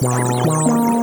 Bye.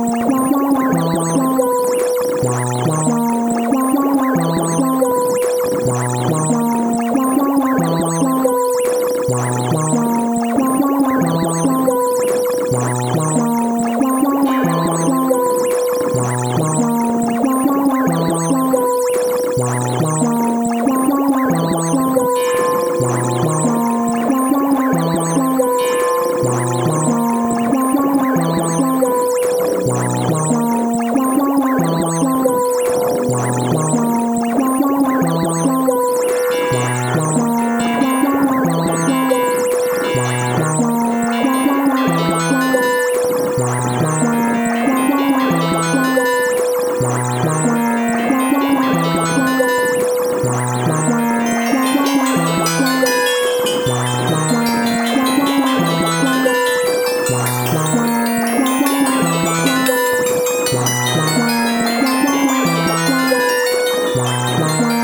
Música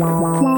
Wow.